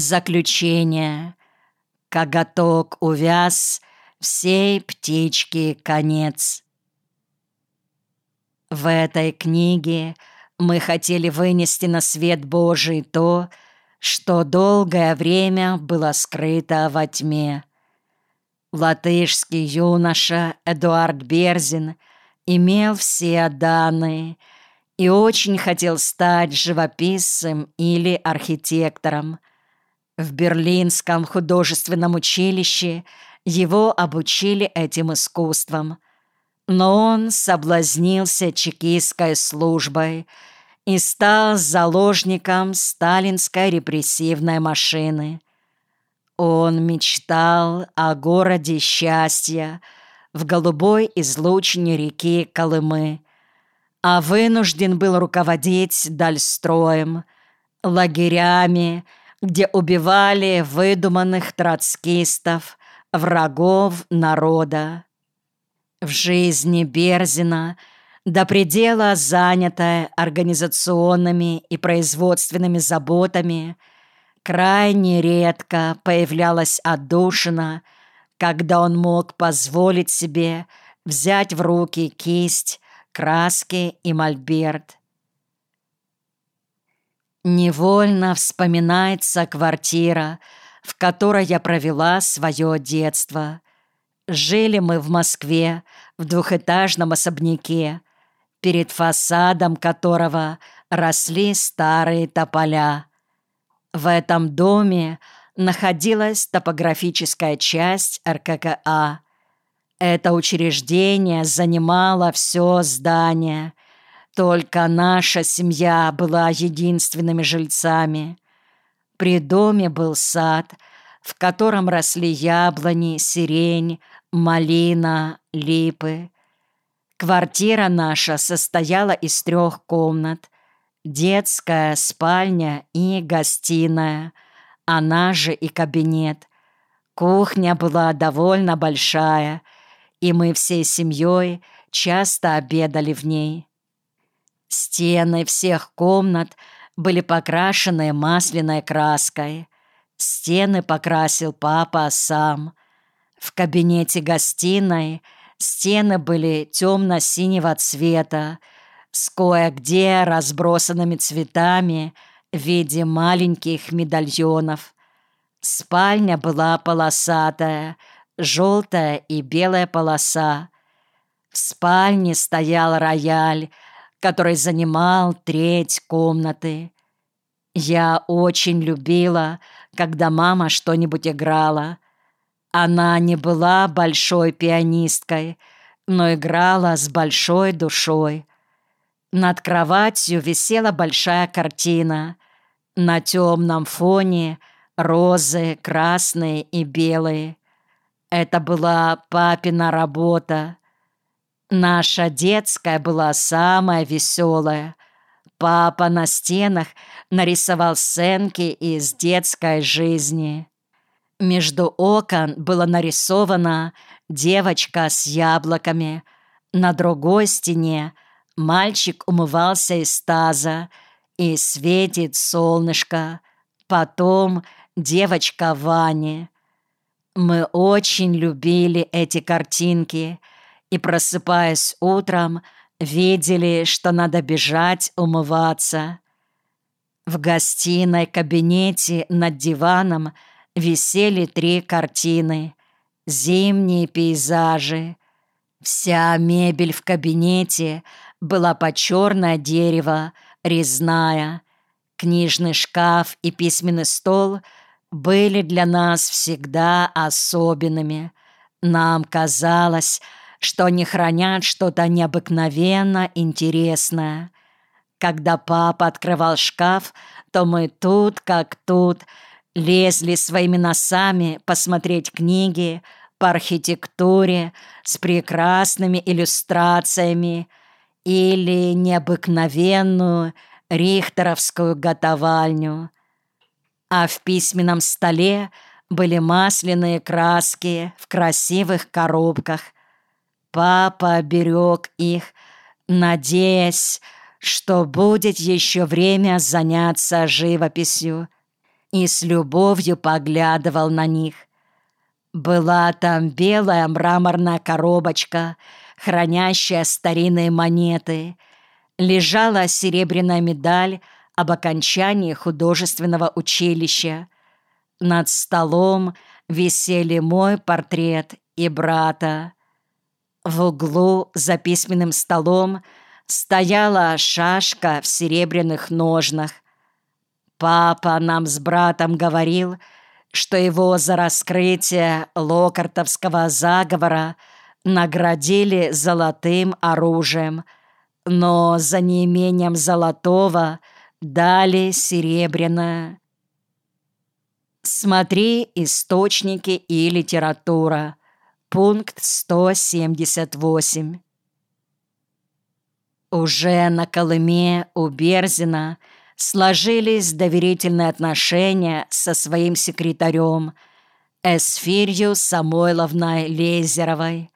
Заключение. Коготок увяз, всей птички конец. В этой книге мы хотели вынести на свет Божий то, что долгое время было скрыто во тьме. Латышский юноша Эдуард Берзин имел все данные и очень хотел стать живописцем или архитектором. В Берлинском художественном училище его обучили этим искусствам – но он соблазнился чекистской службой и стал заложником сталинской репрессивной машины. Он мечтал о городе счастья в голубой излучине реки Колымы, а вынужден был руководить дальстроем, лагерями, где убивали выдуманных троцкистов, врагов народа. В жизни Берзина, до предела занятая организационными и производственными заботами, крайне редко появлялась отдушина, когда он мог позволить себе взять в руки кисть, краски и мольберт. Невольно вспоминается квартира, в которой я провела свое детство — Жили мы в Москве в двухэтажном особняке, перед фасадом которого росли старые тополя. В этом доме находилась топографическая часть РККА. Это учреждение занимало все здание. Только наша семья была единственными жильцами. При доме был сад, в котором росли яблони, сирень, малина, липы. Квартира наша состояла из трех комнат. Детская, спальня и гостиная. Она же и кабинет. Кухня была довольно большая, и мы всей семьей часто обедали в ней. Стены всех комнат были покрашены масляной краской. Стены покрасил папа сам. В кабинете-гостиной стены были темно-синего цвета, с кое-где разбросанными цветами в виде маленьких медальонов. Спальня была полосатая, желтая и белая полоса. В спальне стоял рояль, который занимал треть комнаты. Я очень любила, когда мама что-нибудь играла — она не была большой пианисткой, но играла с большой душой. Над кроватью висела большая картина. На темном фоне розы красные и белые. Это была папина работа. Наша детская была самая веселая. Папа на стенах нарисовал сценки из детской жизни. Между окон было нарисована девочка с яблоками. На другой стене мальчик умывался из таза, и светит солнышко. Потом девочка в ванне. Мы очень любили эти картинки и, просыпаясь утром, видели, что надо бежать умываться. В гостиной кабинете над диваном – висели три картины. Зимние пейзажи. Вся мебель в кабинете была по черное дерево, резная. Книжный шкаф и письменный стол были для нас всегда особенными. Нам казалось, что они хранят что-то необыкновенно интересное. Когда папа открывал шкаф, то мы тут как тут – лезли своими носами посмотреть книги по архитектуре с прекрасными иллюстрациями или необыкновенную рихтеровскую готовальню. А в письменном столе были масляные краски в красивых коробках. Папа берег их, надеясь, что будет еще время заняться живописью. и с любовью поглядывал на них. Была там белая мраморная коробочка, хранящая старинные монеты. Лежала серебряная медаль об окончании художественного училища. Над столом висели мой портрет и брата. В углу за письменным столом стояла шашка в серебряных ножнах. Папа нам с братом говорил, что его за раскрытие локартовского заговора наградили золотым оружием, но за неимением золотого дали серебряное. Смотри источники и литература. Пункт 178. Уже на Колыме у Берзина сложились доверительные отношения со своим секретарем Эсфирью Самойловной Лезеровой.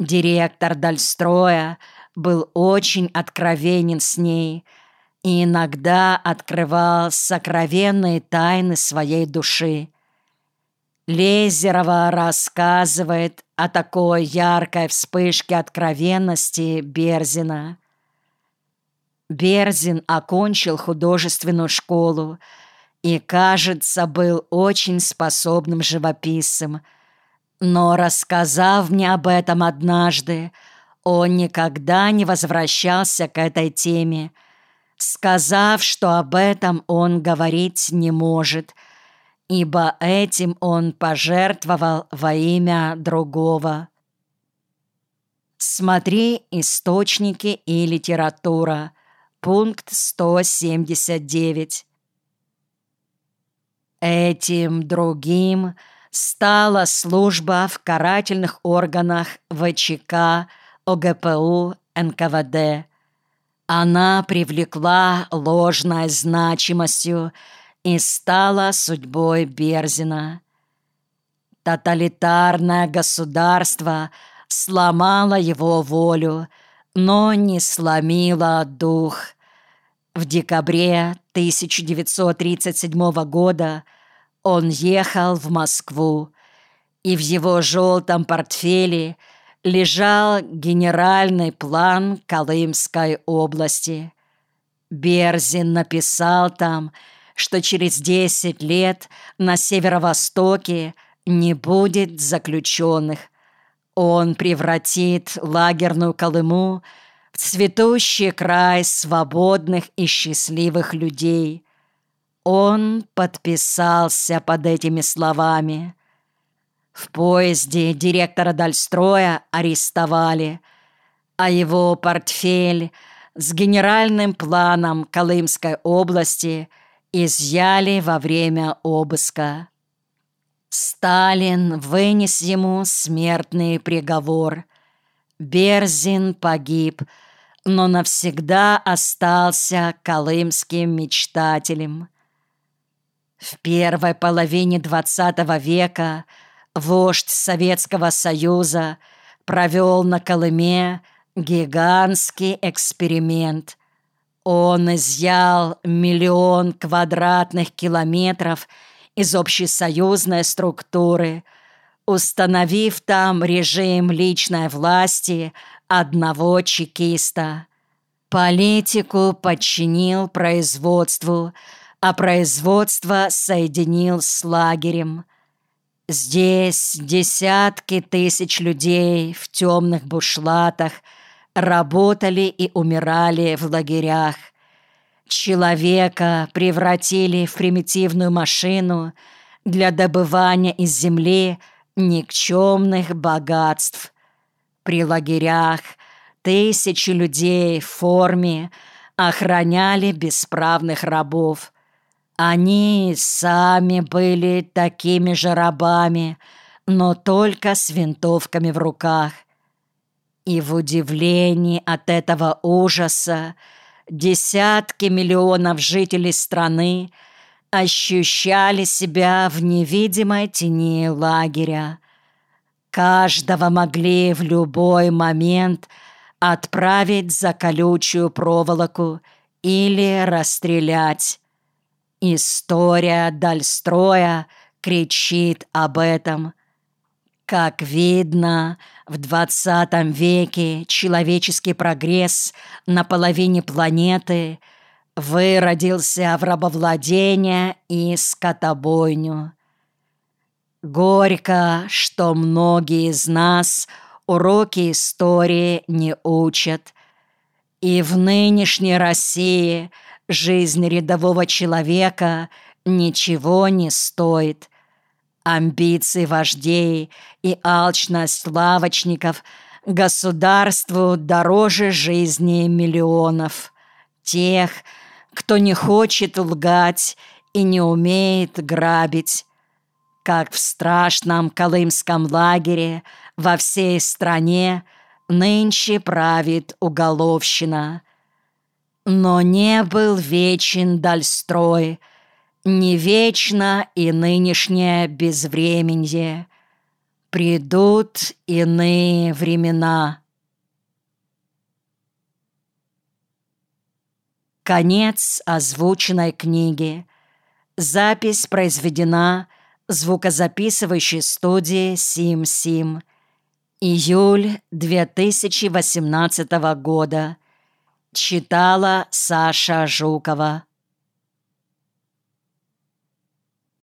Директор Дальстроя был очень откровенен с ней и иногда открывал сокровенные тайны своей души. Лезерова рассказывает о такой яркой вспышке откровенности Берзина. Берзин окончил художественную школу и, кажется, был очень способным живописцем. Но, рассказав мне об этом однажды, он никогда не возвращался к этой теме, сказав, что об этом он говорить не может – ибо этим он пожертвовал во имя другого. Смотри источники и литература. Пункт 179. Этим другим стала служба в карательных органах ВЧК, ОГПУ, НКВД. Она привлекла ложной значимостью и стала судьбой Берзина. Тоталитарное государство сломало его волю, но не сломило дух. В декабре 1937 года он ехал в Москву, и в его желтом портфеле лежал генеральный план Колымской области. Берзин написал там, что через 10 лет на северо-востоке не будет заключенных. Он превратит лагерную Колыму в цветущий край свободных и счастливых людей. Он подписался под этими словами. В поезде директора Дальстроя арестовали, а его портфель с генеральным планом Колымской области – изъяли во время обыска. Сталин вынес ему смертный приговор. Берзин погиб, но навсегда остался колымским мечтателем. В первой половине XX века вождь Советского Союза провел на Колыме гигантский эксперимент, он изъял миллион квадратных километров из общесоюзной структуры, установив там режим личной власти одного чекиста. Политику подчинил производству, а производство соединил с лагерем. Здесь десятки тысяч людей в темных бушлатах – работали и умирали в лагерях. Человека превратили в примитивную машину для добывания из земли никчемных богатств. При лагерях тысячи людей в форме охраняли бесправных рабов. Они сами были такими же рабами, но только с винтовками в руках – и в удивлении от этого ужаса десятки миллионов жителей страны ощущали себя в невидимой тени лагеря. Каждого могли в любой момент отправить за колючую проволоку или расстрелять. История Дальстроя кричит об этом. Как видно, в 20 веке человеческий прогресс на половине планеты выродился в рабовладение и скотобойню. Горько, что многие из нас уроки истории не учат. И в нынешней России жизнь рядового человека ничего не стоит. Амбиции вождей и алчность лавочников государству дороже жизни миллионов. Тех, кто не хочет лгать и не умеет грабить как в страшном колымском лагере во всей стране нынче правит уголовщина. Но не был вечен дальстрой, не вечно и нынешнее безвременье. Придут иные времена. Конец озвученной книги. Запись произведена звукозаписывающей студии «Сим-Сим». Июль 2018 года. Читала Саша Жукова.